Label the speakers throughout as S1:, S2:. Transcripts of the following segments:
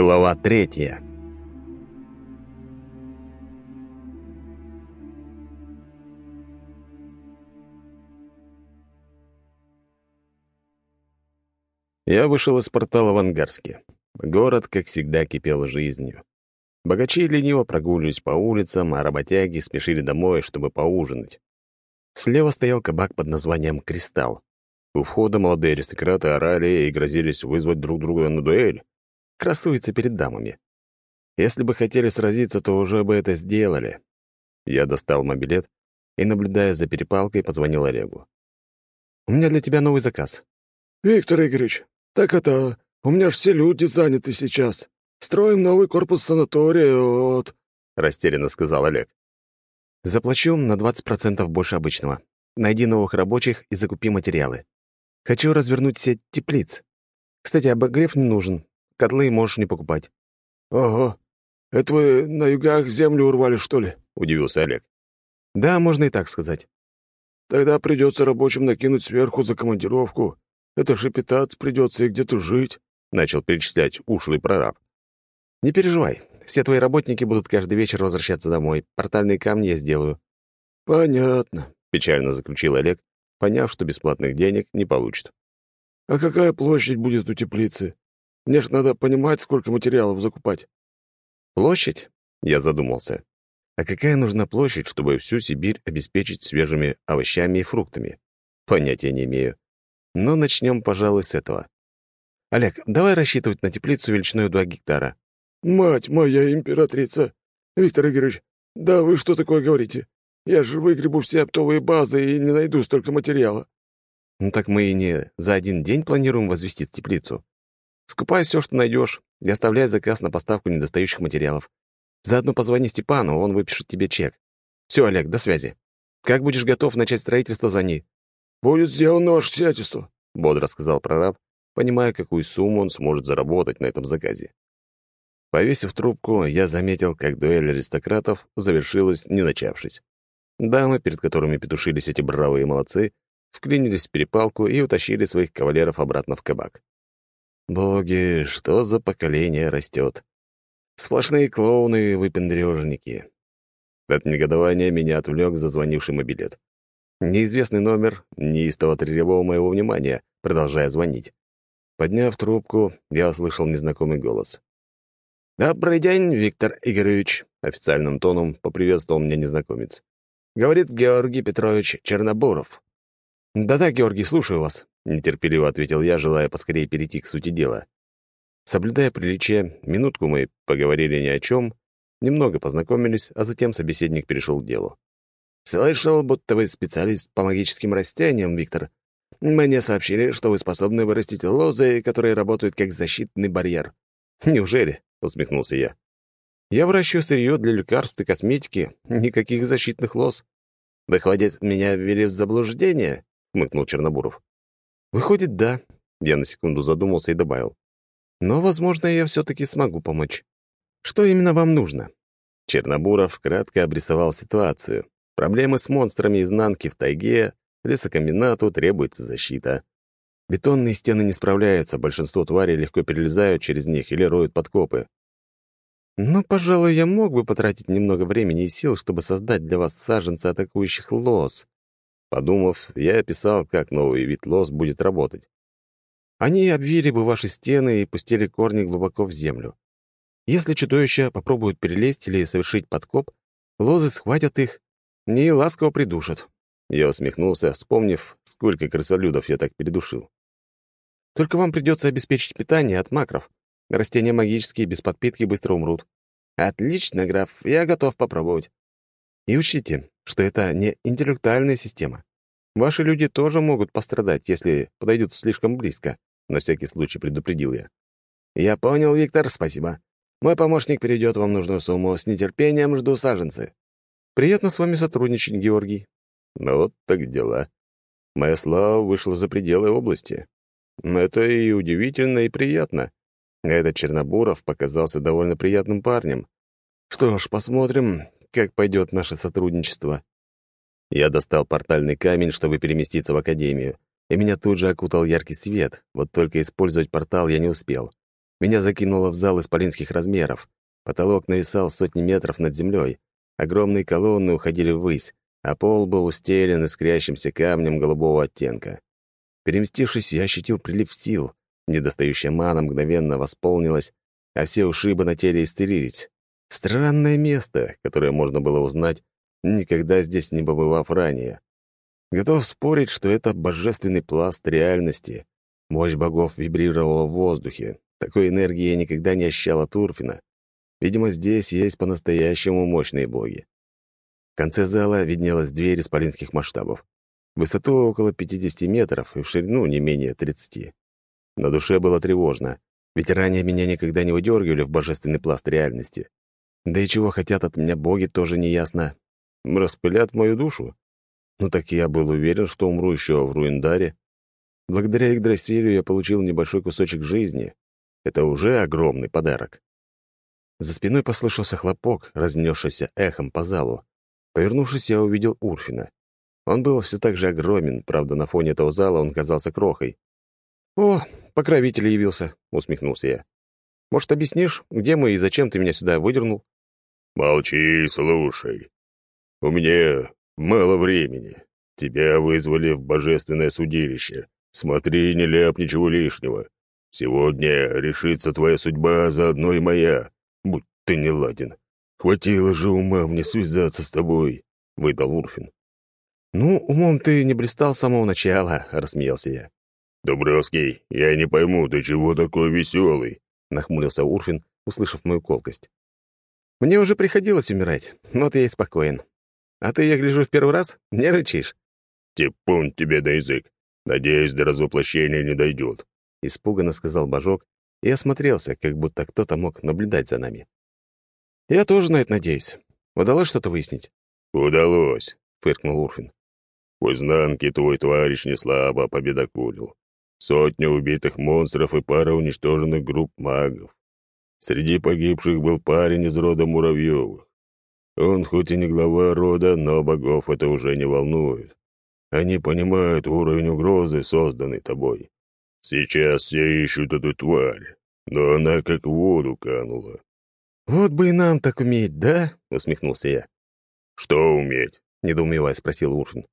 S1: Глава третья. Я вышел из портала в Ангарске. Город, как всегда, кипел жизнью. Богачи лениво прогуливались по улицам, а работяги спешили домой, чтобы поужинать. Слева стоял кабак под названием «Кристалл». У входа молодые аристократы орали и грозились вызвать друг друга на дуэль красуется перед дамами. Если бы хотели сразиться, то уже бы это сделали. Я достал мобилет и, наблюдая за перепалкой, позвонил Олегу. «У меня для тебя новый заказ».
S2: «Виктор Игоревич, так это... У меня ж все люди заняты сейчас. Строим новый корпус санатория, вот...»
S1: — растерянно сказал Олег.
S3: «Заплачу на 20% больше обычного. Найди новых рабочих и закупи материалы. Хочу развернуть сеть теплиц. Кстати, обогрев не нужен. Котлы можешь не покупать».
S2: «Ого. Это вы на югах землю урвали, что ли?» — удивился Олег.
S3: «Да, можно и так сказать».
S2: «Тогда придется рабочим накинуть сверху за командировку. Это же питаться придется и где-то жить», — начал перечислять ушлый прораб.
S3: «Не переживай. Все твои работники будут каждый вечер возвращаться домой. Портальные камни я сделаю».
S2: «Понятно», —
S1: печально заключил Олег, поняв, что бесплатных денег не получит.
S2: «А какая площадь будет у теплицы? Мне ж надо понимать, сколько материалов закупать».
S1: «Площадь?» — я задумался. «А какая нужна площадь, чтобы всю Сибирь обеспечить свежими овощами и фруктами? Понятия не имею. Но начнем, пожалуй, с этого. Олег, давай рассчитывать на теплицу величиной 2 гектара».
S2: «Мать моя императрица! Виктор Игоревич, да вы что такое говорите? Я же выгребу все оптовые базы и не найду столько материала».
S3: «Ну так мы и не за один день планируем возвести теплицу. Скупай все, что найдешь, и оставляй заказ на поставку недостающих материалов. Заодно позвони Степану, он выпишет тебе чек. Все, Олег, до связи. Как будешь готов начать строительство за ней?
S2: «Будет сделано ваше сиятельство», —
S1: бодро сказал прораб, понимая, какую сумму он сможет заработать на этом заказе. Повесив трубку, я заметил, как дуэль аристократов завершилась, не начавшись. Дамы, перед которыми петушились эти бравые молодцы, вклинились в перепалку и утащили своих кавалеров обратно в кабак. Боги, что за поколение растет? Сплошные клоуны и выпендрежники. От негодования меня отвлек зазвонивший мобилет. Неизвестный номер неистово требовал моего внимания, продолжая звонить. Подняв трубку, я услышал незнакомый голос. «Добрый день, Виктор Игоревич», — официальным тоном поприветствовал меня незнакомец. «Говорит Георгий Петрович Чернобуров».
S3: «Да-да, Георгий, слушаю вас»,
S1: нетерпеливо ответил я, желая поскорее перейти к сути дела. Соблюдая приличие, минутку мы поговорили ни о чем, немного познакомились, а затем собеседник перешел к делу. «Слышал, будто вы специалист по магическим растениям, Виктор. Мне сообщили, что вы способны вырастить лозы, которые работают как защитный барьер».
S3: «Неужели?» — усмехнулся я. «Я выращиваю сырье для лекарств и косметики. Никаких защитных лоз».
S1: «Выходит, меня ввели в заблуждение?» — хмыкнул Чернобуров.
S3: Выходит, да. Я на секунду задумался и добавил. Но, возможно, я все-таки смогу помочь. Что именно вам нужно?
S1: Чернобуров кратко обрисовал ситуацию. Проблемы с монстрами изнанки в тайге, лесокомбинату требуется защита. Бетонные стены не справляются, большинство тварей легко перелезают через них или роют подкопы.
S3: «Ну, пожалуй, я мог бы потратить немного времени и сил, чтобы создать для вас саженцы атакующих лос.
S1: Подумав, я описал, как новый вид лос будет работать.
S3: Они обвили бы ваши стены и пустили корни глубоко в землю. Если чудовища попробуют перелезть или совершить подкоп, лозы схватят их и ласково придушат.
S1: Я усмехнулся, вспомнив, сколько крысолюдов я так передушил.
S3: Только вам придется обеспечить питание от макров. Растения магические, без подпитки быстро умрут.
S1: Отлично, граф, я готов попробовать.
S3: И учтите, что это не интеллектуальная система. Ваши люди тоже могут пострадать, если подойдут слишком близко, на всякий случай предупредил я.
S1: Я понял, Виктор, спасибо. Мой помощник перейдет вам нужную сумму. С нетерпением жду саженцы.
S3: Приятно с вами сотрудничать, Георгий.
S1: Ну вот так дела. Моя слава вышла за пределы области. Это и удивительно, и приятно. Этот Чернобуров показался довольно приятным парнем. Что ж, посмотрим, как пойдет наше сотрудничество. Я достал портальный камень, чтобы переместиться в Академию, и меня тут же окутал яркий свет, вот только использовать портал я не успел. Меня закинуло в зал исполинских размеров. Потолок нависал сотни метров над землей. Огромные колонны уходили ввысь, а пол был устелен искрящимся камнем голубого оттенка. Переместившись, я ощутил прилив сил. Недостающая мана мгновенно восполнилась, а все ушибы на теле исцелились. Странное место, которое можно было узнать, никогда здесь не побывав ранее. Готов спорить, что это божественный пласт реальности. Мощь богов вибрировала в воздухе. Такой энергии я никогда не ощущал от Урфина. Видимо, здесь есть по-настоящему мощные боги. В конце зала виднелась дверь исполинских масштабов. Высоту около 50 метров и в ширину не менее 30. На душе было тревожно, ведь ранее меня никогда не выдергивали в божественный пласт реальности. Да и чего хотят от меня боги, тоже неясно. Распылят мою душу? Ну так я был уверен, что умру еще в Руиндаре. Благодаря Игдрасилю я получил небольшой кусочек жизни. Это уже огромный подарок. За спиной послышался хлопок, разнесшийся эхом по залу. Повернувшись, я увидел Урфина. Он был все так же огромен, правда, на фоне этого зала он казался крохой. «О, покровитель явился», — усмехнулся я. «Может, объяснишь, где мы и зачем ты меня сюда выдернул?»
S2: «Молчи и слушай. У меня мало времени. Тебя вызвали в божественное судилище. Смотри, не ляп ничего лишнего. Сегодня решится твоя судьба, а заодно и моя будь ты не ладен. Хватило же ума мне связаться с тобой», — выдал Урфин.
S1: «Ну, умом ты не блистал с самого начала», — рассмеялся я.
S2: «Дубровский, я не пойму, ты чего такой веселый?» — нахмурился Урфин, услышав мою колкость.
S1: «Мне уже приходилось умирать, вот я и спокоен. А ты, я гляжу, в первый раз не рычишь?»
S2: «Типун тебе на язык. Надеюсь, до развоплощения не дойдет», —
S1: испуганно сказал Божок и осмотрелся, как будто кто-то мог наблюдать за нами. «Я тоже на это надеюсь. Удалось что-то выяснить?»
S2: «Удалось», —
S1: фыркнул Урфин.
S2: «В изнанке твой товарищ не слабо победокурил. Сотня убитых монстров и пара уничтоженных групп магов. Среди погибших был парень из рода Муравьевых. Он хоть и не глава рода, но богов это уже не волнует. Они понимают уровень угрозы, созданный тобой. Сейчас все ищут эту тварь, но она как в воду канула.
S1: «Вот бы и нам так уметь, да?» — усмехнулся я.
S2: «Что уметь?»
S1: — недоумевая спросил Урфин.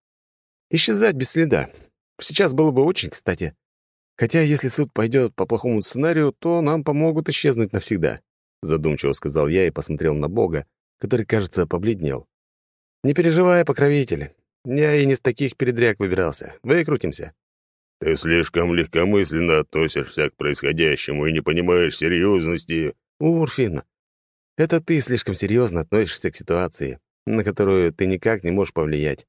S1: «Исчезать без следа. Сейчас было бы очень кстати. Хотя, если суд пойдет по плохому сценарию, то нам помогут исчезнуть навсегда», — задумчиво сказал я и посмотрел на Бога, который, кажется, побледнел. «Не переживай, покровитель. Я и не с таких передряг выбирался. Выкрутимся.
S2: Ты слишком легкомысленно относишься к происходящему и не понимаешь серьезности.
S1: Урфин, это ты слишком серьезно относишься к ситуации, на которую ты никак не можешь повлиять.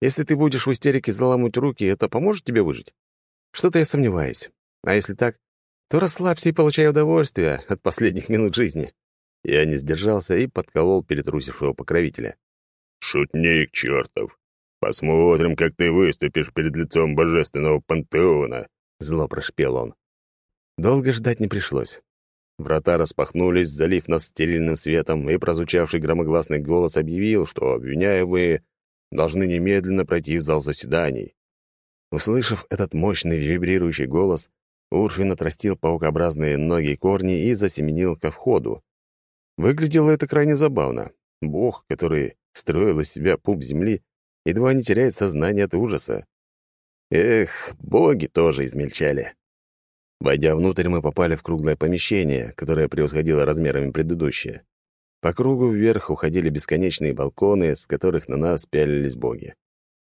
S1: Если ты будешь в истерике заламывать руки, это поможет тебе выжить? Что-то я сомневаюсь. А если так, то расслабься и получай удовольствие от последних минут жизни. Я не сдержался и подколол перетрусившего покровителя.
S2: «Шутник чертов! Посмотрим, как ты выступишь перед лицом божественного пантеона», — зло прошпел он.
S1: Долго ждать не пришлось. Врата распахнулись, залив нас стерильным светом, и прозвучавший громогласный голос объявил, что обвиняемые должны немедленно пройти в зал заседаний. Услышав этот мощный вибрирующий голос, Урфин отрастил паукообразные ноги и корни и засеменил ко входу. Выглядело это крайне забавно. Бог, который строил из себя пуп земли, едва не теряет сознание от ужаса. Эх, боги тоже измельчали. Войдя внутрь, мы попали в круглое помещение, которое превосходило размерами предыдущее. По кругу вверх уходили бесконечные балконы, с которых на нас пялились боги.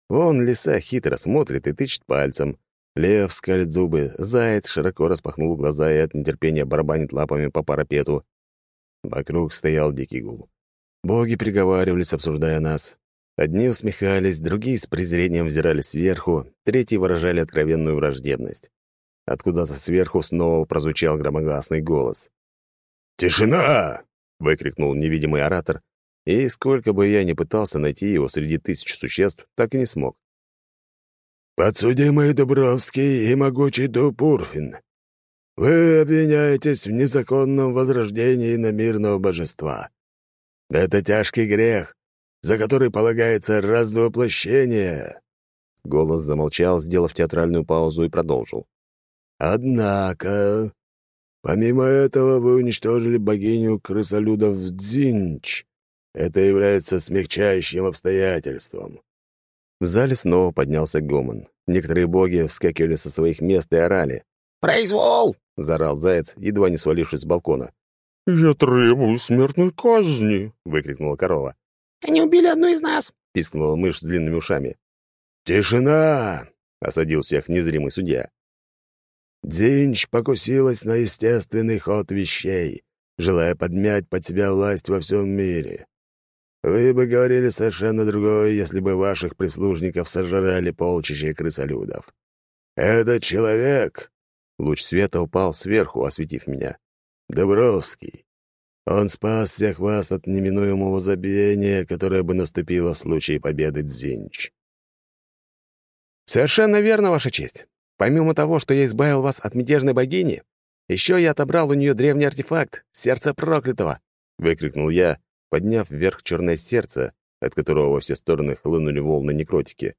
S1: Вон лиса хитро смотрит и тычет пальцем. Лев скалит зубы, заяц широко распахнул глаза и от нетерпения барабанит лапами по парапету. Вокруг стоял дикий гул. Боги переговаривались, обсуждая нас. Одни усмехались, другие с презрением взирали сверху, третьи выражали откровенную враждебность. Откуда-то сверху снова прозвучал громогласный голос.
S2: «Тишина!»
S1: — выкрикнул невидимый оратор, и сколько бы я ни пытался найти его среди тысяч существ, так и не смог.
S2: «Подсудимый Дубровский и могучий дуб Урфин, вы обвиняетесь в незаконном возрождении на мирного божества. Это тяжкий грех, за который полагается развоплощение».
S1: Голос замолчал, сделав театральную паузу, и продолжил.
S2: «Однако Помимо этого, вы уничтожили богиню крысолюдов Дзинч. Это является смягчающим обстоятельством».
S1: В зале снова поднялся гомон. Некоторые боги вскакивали со своих мест и орали.
S3: «Произвол!»
S1: — заорал заяц, едва не свалившись с балкона.
S2: «Я требую смертной казни!»
S1: — выкрикнула корова.
S3: «Они убили одну из нас!»
S1: — пискнула мышь с длинными ушами.
S2: «Тишина!»
S1: — осадил всех незримый судья.
S2: Дзинч покусилась на естественный ход вещей, желая подмять под себя власть во всем мире. Вы бы говорили совершенно другое, если бы ваших прислужников сожрали полчища крысолюдов. Этот человек...»
S1: Луч света упал сверху, осветив меня.
S2: «Добровский. Он спас всех вас от неминуемого забиения, которое бы наступило в случае победы Дзинч».
S3: «Совершенно верно, Ваша честь. Помимо того, что я избавил вас от мятежной богини, еще я отобрал у нее древний артефакт — сердце проклятого!»
S1: — выкрикнул я, подняв вверх черное сердце, от которого во все стороны хлынули волны некротики.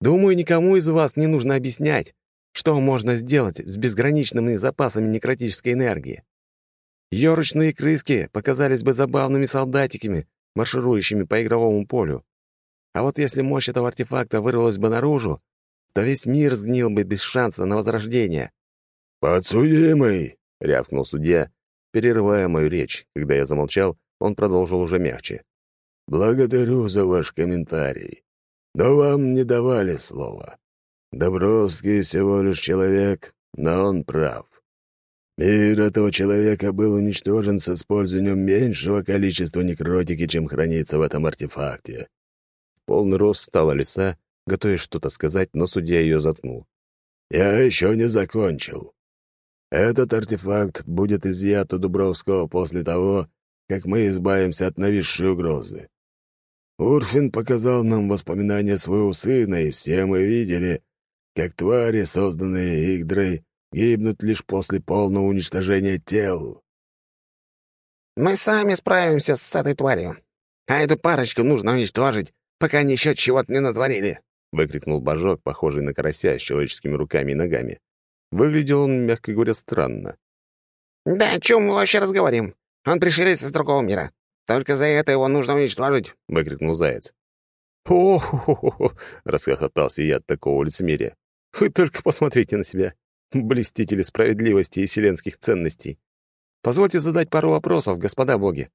S3: «Думаю, никому из вас не нужно объяснять, что можно сделать с безграничными запасами некротической энергии. Ёрочные крыски показались бы забавными солдатиками, марширующими по игровому полю. А вот если мощь этого артефакта вырвалась бы наружу, то весь мир сгнил бы без шанса на возрождение.
S2: «Подсудимый!»
S1: — рявкнул судья, перерывая мою речь. Когда я замолчал, он продолжил уже мягче.
S2: «Благодарю за ваш комментарий. Но вам не давали слова. Добровский всего лишь человек, но он прав. Мир этого человека был уничтожен с использованием меньшего количества некротики, чем хранится в этом артефакте.
S1: Полный рост стала лиса, готовясь что-то сказать, но судья ее заткнул.
S2: «Я еще не закончил. Этот артефакт будет изъят у Дубровского после того, как мы избавимся от нависшей угрозы. Урфин показал нам воспоминания своего сына, и все мы видели, как твари, созданные Игдрой, гибнут лишь после полного уничтожения тел.
S3: «Мы сами справимся с этой тварью, а эту парочку нужно уничтожить, пока они еще чего-то не натворили», —
S1: выкрикнул божок, похожий на карася с человеческими руками и ногами. Выглядел он, мягко говоря, странно.
S3: «Да о чем мы вообще разговариваем? Он пришелец из другого мира. Только за это его нужно уничтожить», —
S1: выкрикнул заяц. «О-хо-хо-хо!» — расхохотался я от такого лицемерия. «Вы только посмотрите на себя, блестители справедливости и вселенских ценностей. Позвольте задать пару вопросов, господа боги.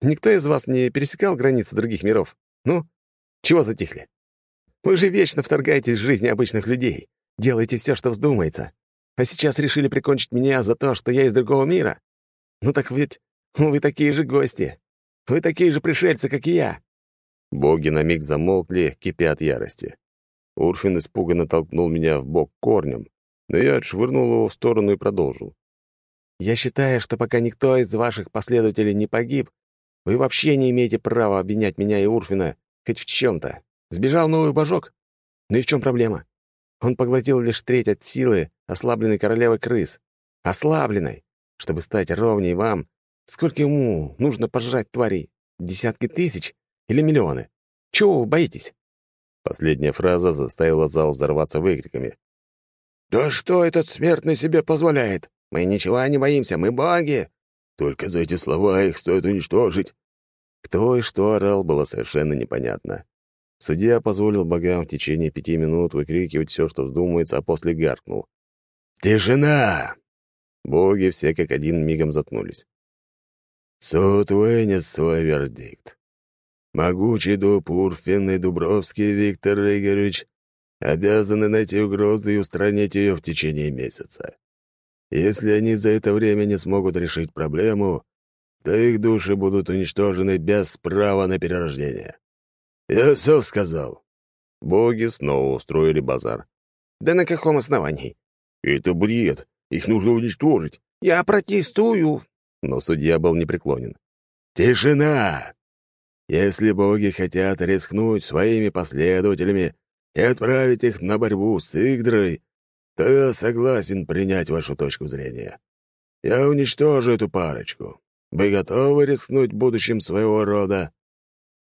S1: Никто из вас не пересекал границы других миров? Ну, чего затихли? Вы же вечно вторгаетесь в жизни обычных людей, делаете все, что вздумается. А сейчас решили прикончить меня за то, что я из другого мира? Ну так ведь вы такие же гости. Вы такие же пришельцы, как и я». Боги на миг замолкли, кипя от ярости. Урфин испуганно толкнул меня в бок корнем, но я отшвырнул его в сторону и продолжил. «Я считаю, что пока никто из ваших последователей не погиб, вы вообще не имеете права обвинять меня и Урфина хоть в чем-то. Сбежал новый божок? Ну и в чем проблема? Он поглотил лишь треть от силы ослабленной королевы крыс. Ослабленной, чтобы стать ровней вам, Сколько ему нужно пожрать тварей? Десятки тысяч или миллионы? Чего вы боитесь?» Последняя фраза заставила зал взорваться выкриками.
S2: «Да что этот смертный себе позволяет?
S3: Мы ничего не боимся, мы боги!»
S2: «Только за эти слова их стоит уничтожить!»
S1: Кто и что орал, было совершенно непонятно. Судья позволил богам в течение пяти минут выкрикивать все, что вздумается, а после гаркнул.
S2: «Тишина!»
S1: Боги все как один мигом заткнулись.
S2: Суд вынес свой вердикт. Могучий дуб Урфин и Дубровский Виктор Игоревич обязаны найти угрозу и устранить ее в течение месяца. Если они за это время не смогут решить проблему, то их души будут уничтожены без права на перерождение. Я все сказал.
S1: Боги снова устроили базар.
S3: Да на каком основании?
S2: Это бред. Их нужно уничтожить.
S3: Я протестую,
S1: но судья был непреклонен.
S2: «Тишина! Если боги хотят рискнуть своими последователями и отправить их на борьбу с Игдрой, то я согласен принять вашу точку зрения. Я уничтожу эту парочку. Вы готовы рискнуть будущим своего рода?»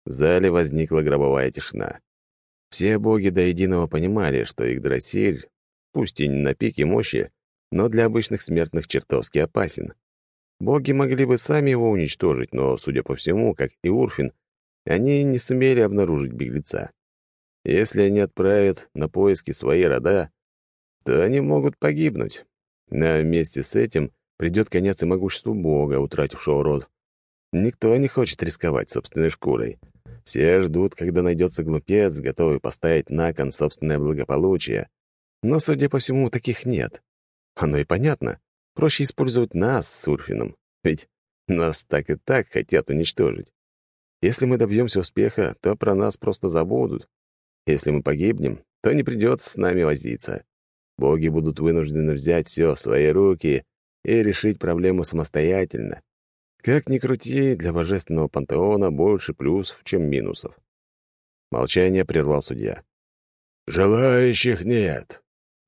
S1: В зале возникла гробовая тишина. Все боги до единого понимали, что Игдрасиль, пусть и не на пике мощи, но для обычных смертных чертовски опасен. Боги могли бы сами его уничтожить, но, судя по всему, как и Урфин, они не сумели обнаружить беглеца. Если они отправят на поиски свои рода, то они могут погибнуть. На вместе с этим придет конец и могуществу Бога, утратившего род. Никто не хочет рисковать собственной шкурой. Все ждут, когда найдется глупец, готовый поставить на кон собственное благополучие. Но, судя по всему, таких нет. Оно и понятно. Проще использовать нас с Урфином. Ведь нас так и так хотят уничтожить. Если мы добьемся успеха, то про нас просто забудут. Если мы погибнем, то не придется с нами возиться. Боги будут вынуждены взять все в свои руки и решить проблему самостоятельно. Как ни крути, для божественного пантеона больше плюсов, чем минусов. Молчание прервал судья.
S2: «Желающих нет.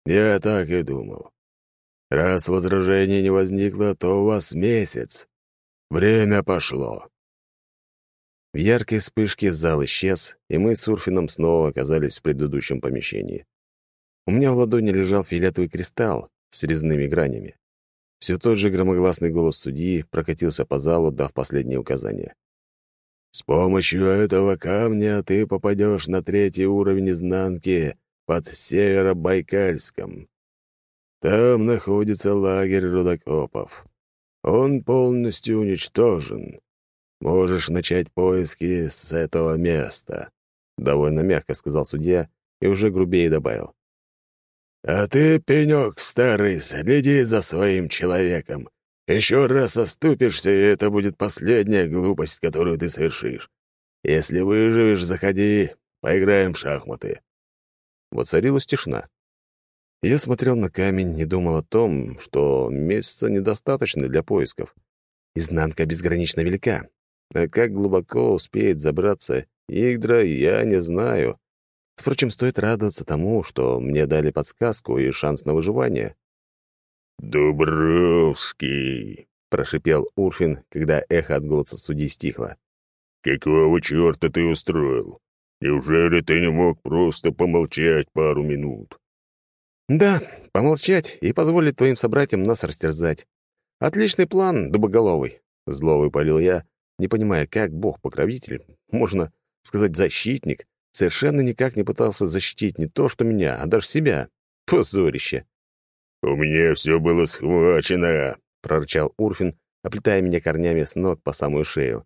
S2: Я так и думал. Раз возражений не возникло, то у вас месяц. Время пошло».
S1: В яркой вспышке зал исчез, и мы с Урфином снова оказались в предыдущем помещении. У меня в ладони лежал фиолетовый кристалл с резными гранями. Все тот же громогласный голос судьи прокатился по залу, дав последние указания.
S2: «С помощью этого камня ты попадешь на третий уровень изнанки под Северобайкальском. Там находится лагерь рудокопов. Он полностью уничтожен. Можешь начать поиски с этого места», —
S1: довольно мягко сказал судья и уже грубее добавил.
S2: «А ты, пенек старый, следи за своим человеком. Еще раз оступишься, и это будет последняя глупость, которую ты совершишь. Если выживешь, заходи, поиграем в шахматы».
S1: Воцарилась тишина. Я смотрел на камень и думал о том, что месяца недостаточно для поисков. Изнанка безгранично велика. А как глубоко успеет забраться Игдра, я не знаю. Впрочем, стоит радоваться тому, что мне дали подсказку и шанс на выживание.
S2: «Дубровский!» — прошипел Урфин, когда эхо от голоса судьи стихло. «Какого черта ты устроил? Неужели ты не мог просто помолчать пару минут?»
S1: «Да, помолчать и позволить твоим собратьям нас растерзать. Отличный план, дубоголовый!» — зло выпалил я, не понимая, как бог-покровитель, можно сказать, защитник, совершенно никак не пытался защитить не то, что меня, а даже себя. Позорище.
S2: «У меня все было схвачено», — прорычал Урфин, оплетая меня корнями с ног по самую шею.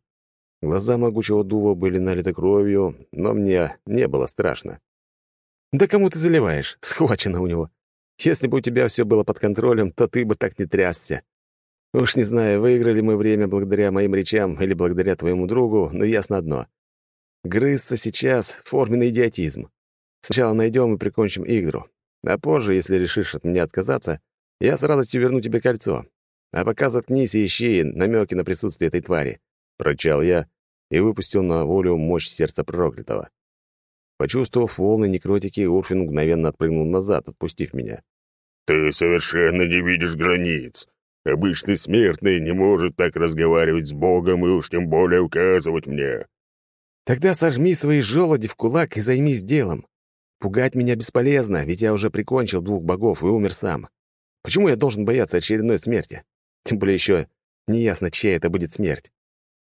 S1: Глаза могучего дуба были налиты кровью, но мне не было страшно. «Да кому ты заливаешь? Схвачено у него. Если бы у тебя все было под контролем, то ты бы так не трясся. Уж не знаю, выиграли мы время благодаря моим речам или благодаря твоему другу, но ясно одно. Грызться сейчас — форменный идиотизм. Сначала найдем и прикончим Игдру. А позже, если решишь от меня отказаться, я с радостью верну тебе кольцо. А пока заткнись и ищи намеки на присутствие этой твари», — прочал я и выпустил на волю мощь сердца проклятого. Почувствовав волны некротики, Урфин мгновенно отпрыгнул назад, отпустив меня.
S2: «Ты совершенно не видишь границ. Обычный смертный не может так разговаривать с Богом и уж тем более указывать мне.
S1: Тогда сожми свои желуди в кулак и займись делом. Пугать меня бесполезно, ведь я уже прикончил двух богов и умер сам. Почему я должен бояться очередной смерти? Тем более еще неясно, чья это будет смерть.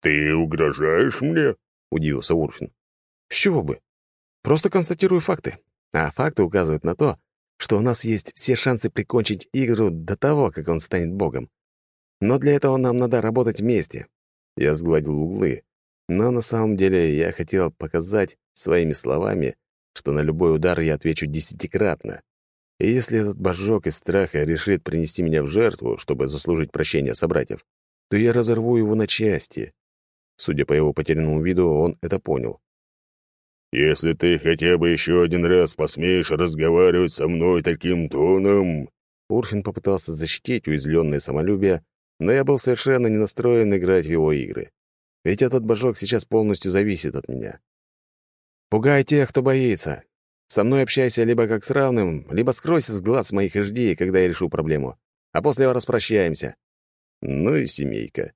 S2: «Ты угрожаешь мне?»
S1: — удивился Урфин. «С чего бы? Просто констатирую факты. А факты указывают на то, что у нас есть все шансы прикончить игру до того, как он станет богом. Но для этого нам надо работать вместе». Я сгладил углы, но на самом деле я хотел показать своими словами, что на любой удар я отвечу десятикратно. И если этот божок из страха решит принести меня в жертву, чтобы заслужить прощение собратьев, то я разорву его на части. Судя по его потерянному виду, он это понял.
S2: «Если ты хотя бы еще один раз посмеешь разговаривать со мной таким тоном...»
S1: Урфин попытался защитить уязвленное самолюбие, но я был совершенно не настроен играть в его игры. Ведь этот божок сейчас полностью зависит от меня. Пугай тех, кто боится. Со мной общайся либо как с равным, либо скройся с глаз моих и жди, когда я решу проблему. А после распрощаемся. Ну и семейка.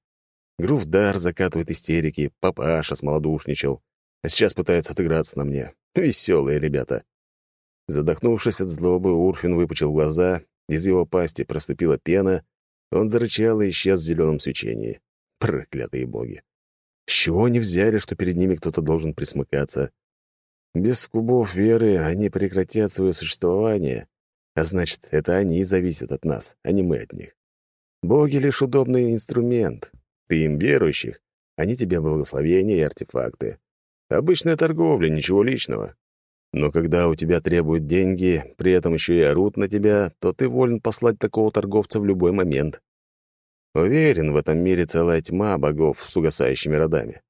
S1: Грувдар закатывает истерики, папаша смолодушничал, а сейчас пытается отыграться на мне. Веселые ребята. Задохнувшись от злобы, Урфин выпучил глаза Из его пасти проступила пена, он зарычал и исчез в зеленом свечении. Проклятые боги! С чего они взяли, что перед ними кто-то должен присмыкаться? Без кубов веры они прекратят свое существование, а значит, это они зависят от нас, а не мы от них. Боги — лишь удобный инструмент. Ты им верующих, они тебе благословения и артефакты. Обычная торговля, ничего личного. Но когда у тебя требуют деньги, при этом еще и орут на тебя, то ты волен послать такого торговца в любой момент. Уверен, в этом мире целая тьма богов с угасающими родами.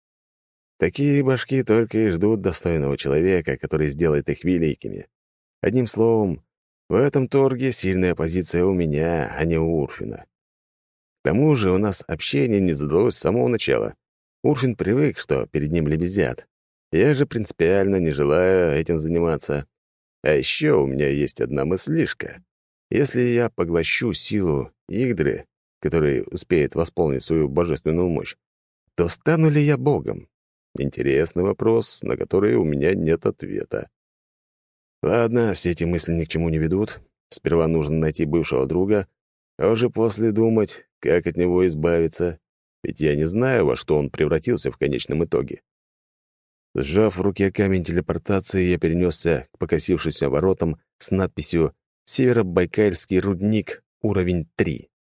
S1: Такие башки только и ждут достойного человека, который сделает их великими. Одним словом, в этом торге сильная позиция у меня, а не у Урфина. К тому же у нас общение не задалось с самого начала. Урфин привык, что перед ним лебезят. Я же принципиально не желаю этим заниматься. А еще у меня есть одна мыслишка. Если я поглощу силу Игдры, который успеет восполнить свою божественную мощь, то стану ли я богом? Интересный вопрос, на который у меня нет ответа. Ладно, все эти мысли ни к чему не ведут. Сперва нужно найти бывшего друга, а уже после думать, как от него избавиться, ведь я не знаю, во что он превратился в конечном итоге. Сжав в руке камень телепортации, я перенесся к покосившимся воротам с надписью «Северобайкальский рудник, уровень 3».